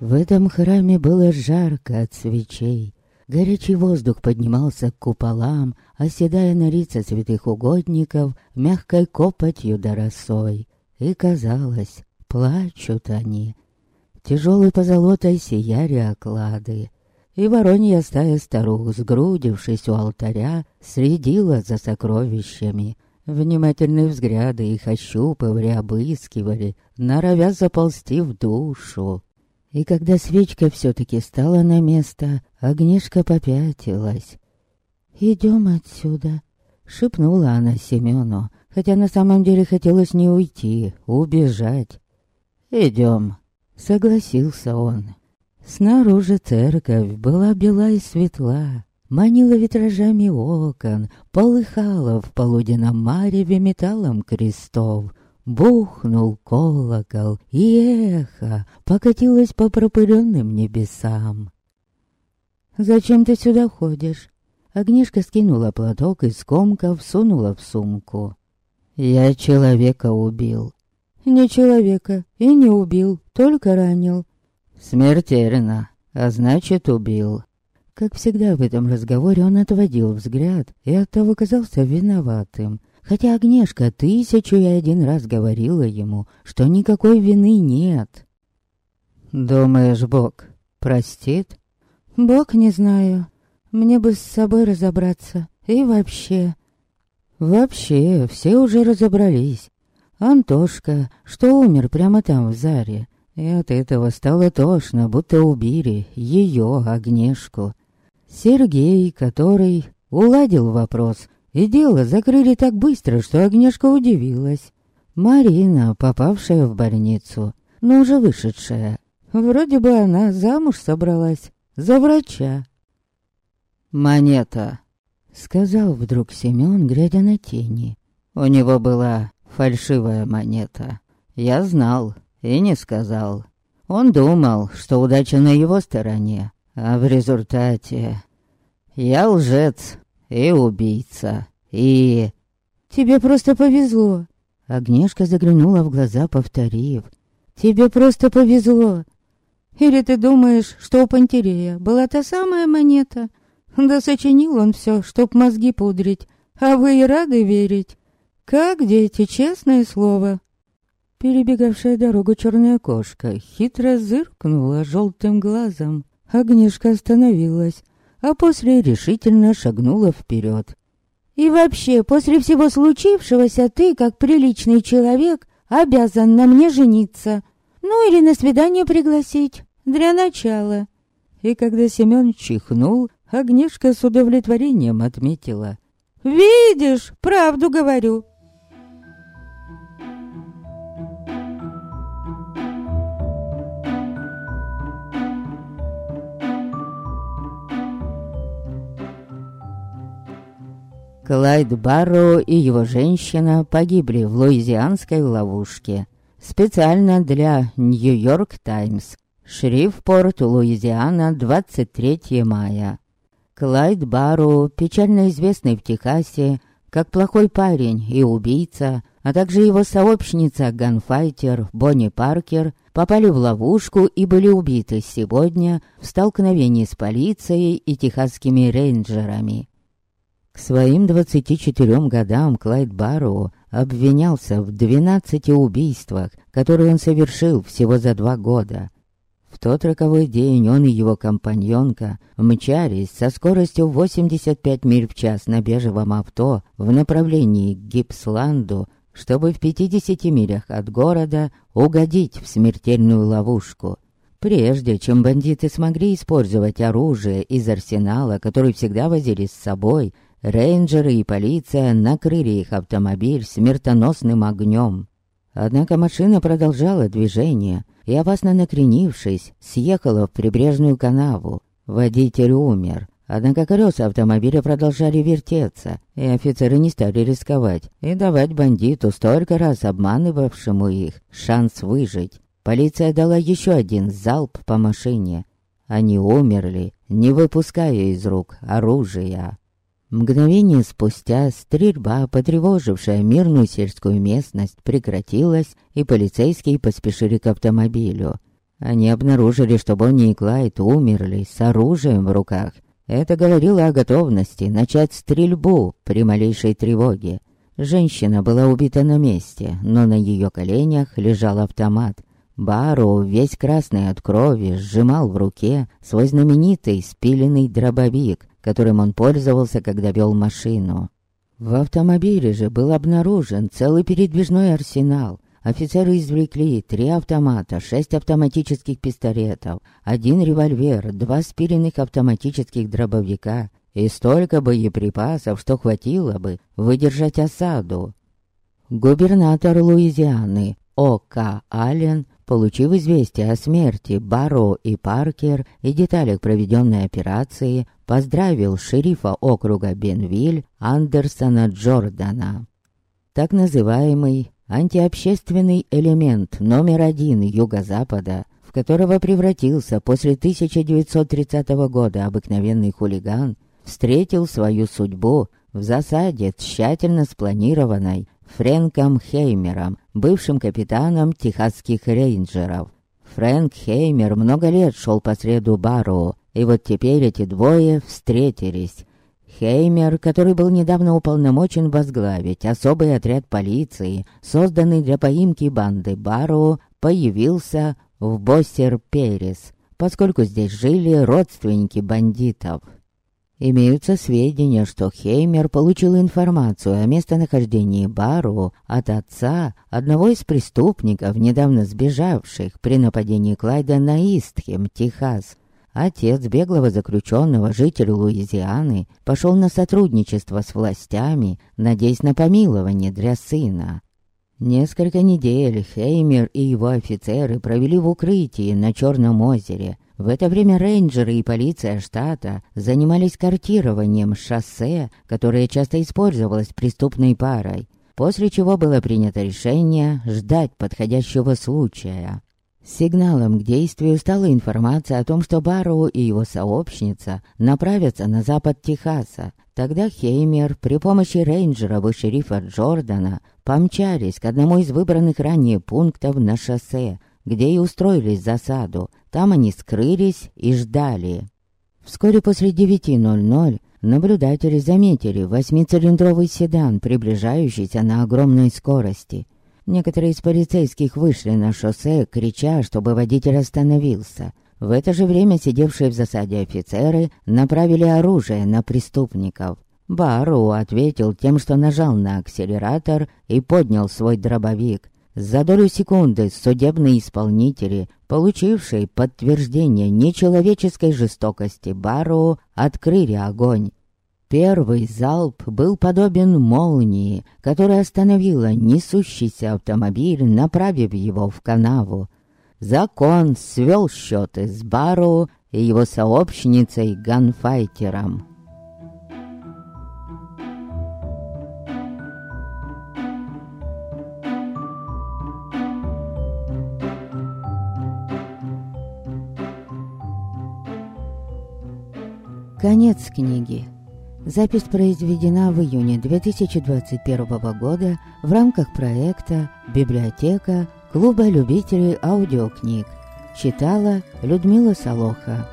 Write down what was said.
В этом храме было жарко от свечей. Горячий воздух поднимался к куполам, оседая на лица святых угодников мягкой копотью да росой. И казалось, плачут они. Тяжелой позолотой сияли оклады. И воронья стая старух, сгрудившись у алтаря, следила за сокровищами. Внимательные взгляды их ощупывали, обыскивали, норовя заползти в душу. И когда свечка все-таки стала на место, Агнешка попятилась. «Идем отсюда», — шепнула она Семену, хотя на самом деле хотелось не уйти, убежать. «Идем», — согласился он. Снаружи церковь была бела и светла, манила витражами окон, полыхала в полуденном мареве металлом крестов, Бухнул колокол, и эхо покатилось по пропыленным небесам. «Зачем ты сюда ходишь?» Огнешка скинула платок и скомков сунула в сумку. «Я человека убил». «Не человека, и не убил, только ранил». «Смертельно, а значит, убил». Как всегда в этом разговоре он отводил взгляд и оттого казался виноватым. Хотя Агнешка тысячу и один раз говорила ему, что никакой вины нет. «Думаешь, Бог простит?» «Бог не знаю. Мне бы с собой разобраться. И вообще...» «Вообще, все уже разобрались. Антошка, что умер прямо там, в Заре. И от этого стало тошно, будто убили ее, Агнешку. Сергей, который уладил вопрос, и дело закрыли так быстро, что Агнешка удивилась. Марина, попавшая в больницу, но уже вышедшая. Вроде бы она замуж собралась. За врача. «Монета», — сказал вдруг Семён, глядя на тени. «У него была фальшивая монета. Я знал и не сказал. Он думал, что удача на его стороне, а в результате... Я лжец, и убийца, и... Тебе просто повезло. Агнешка заглянула в глаза, повторив. Тебе просто повезло. Или ты думаешь, что у Пантерея была та самая монета? Да сочинил он все, чтоб мозги пудрить. А вы и рады верить? Как дети, честное слово. Перебегавшая дорогу черная кошка хитро зыркнула желтым глазом. Агнешка остановилась, а после решительно шагнула вперед. «И вообще, после всего случившегося, ты, как приличный человек, обязан на мне жениться. Ну или на свидание пригласить, для начала». И когда Семен чихнул, Агнешка с удовлетворением отметила. «Видишь, правду говорю, Клайд Барроу и его женщина погибли в луизианской ловушке. Специально для Нью-Йорк Таймс. Шрифпорт, Луизиана, 23 мая. Клайд Барроу, печально известный в Техасе, как плохой парень и убийца, а также его сообщница ганфайтер Бонни Паркер попали в ловушку и были убиты сегодня в столкновении с полицией и техасскими рейнджерами. К своим 24 годам Клайд Барроу обвинялся в 12 убийствах, которые он совершил всего за два года. В тот роковой день он и его компаньонка мчались со скоростью 85 миль в час на бежевом авто в направлении к Гипсланду, чтобы в 50 милях от города угодить в смертельную ловушку. Прежде чем бандиты смогли использовать оружие из арсенала, который всегда возили с собой, Рейнджеры и полиция накрыли их автомобиль смертоносным огнем. Однако машина продолжала движение и, опасно накренившись, съехала в прибрежную канаву. Водитель умер, однако колеса автомобиля продолжали вертеться, и офицеры не стали рисковать и давать бандиту, столько раз обманывавшему их, шанс выжить. Полиция дала еще один залп по машине. Они умерли, не выпуская из рук оружия. Мгновение спустя стрельба, потревожившая мирную сельскую местность, прекратилась, и полицейские поспешили к автомобилю. Они обнаружили, что Бонни и Клайд умерли с оружием в руках. Это говорило о готовности начать стрельбу при малейшей тревоге. Женщина была убита на месте, но на ее коленях лежал автомат. Бару, весь красный от крови, сжимал в руке свой знаменитый спиленный дробовик, которым он пользовался, когда вел машину. В автомобиле же был обнаружен целый передвижной арсенал. Офицеры извлекли три автомата, шесть автоматических пистолетов, один револьвер, два спиленных автоматических дробовика и столько боеприпасов, что хватило бы выдержать осаду. Губернатор Луизианы О.К. Аллен, получив известие о смерти Баро и Паркер и деталях проведенной операции, поздравил шерифа округа Бенвиль Андерсона Джордана. Так называемый антиобщественный элемент номер один Юго-Запада, в которого превратился после 1930 года обыкновенный хулиган, встретил свою судьбу в засаде, тщательно спланированной Фрэнком Хеймером, бывшим капитаном техасских рейнджеров. Фрэнк Хеймер много лет шел по среду Барроу, и вот теперь эти двое встретились. Хеймер, который был недавно уполномочен возглавить особый отряд полиции, созданный для поимки банды Бару, появился в Боссер-Перес, поскольку здесь жили родственники бандитов. Имеются сведения, что Хеймер получил информацию о местонахождении Бару от отца одного из преступников, недавно сбежавших при нападении Клайда на Истхем, Техас. Отец беглого заключенного, житель Луизианы, пошел на сотрудничество с властями, надеясь на помилование для сына. Несколько недель Хеймер и его офицеры провели в укрытии на Черном озере. В это время рейнджеры и полиция штата занимались картированием шоссе, которое часто использовалось преступной парой, после чего было принято решение ждать подходящего случая. Сигналом к действию стала информация о том, что Барроу и его сообщница направятся на запад Техаса. Тогда Хеймер при помощи рейнджеров и шерифа Джордана помчались к одному из выбранных ранее пунктов на шоссе, где и устроились засаду. Там они скрылись и ждали. Вскоре после 9.00 наблюдатели заметили восьмицилиндровый седан, приближающийся на огромной скорости – Некоторые из полицейских вышли на шоссе, крича, чтобы водитель остановился. В это же время сидевшие в засаде офицеры направили оружие на преступников. Бару ответил тем, что нажал на акселератор и поднял свой дробовик. За долю секунды судебные исполнители, получившие подтверждение нечеловеческой жестокости Бару, открыли огонь. Первый залп был подобен молнии, которая остановила несущийся автомобиль, направив его в канаву. Закон свел счеты с Бару и его сообщницей-ганфайтером. Конец книги. Запись произведена в июне 2021 года в рамках проекта «Библиотека Клуба любителей аудиокниг». Читала Людмила Солоха.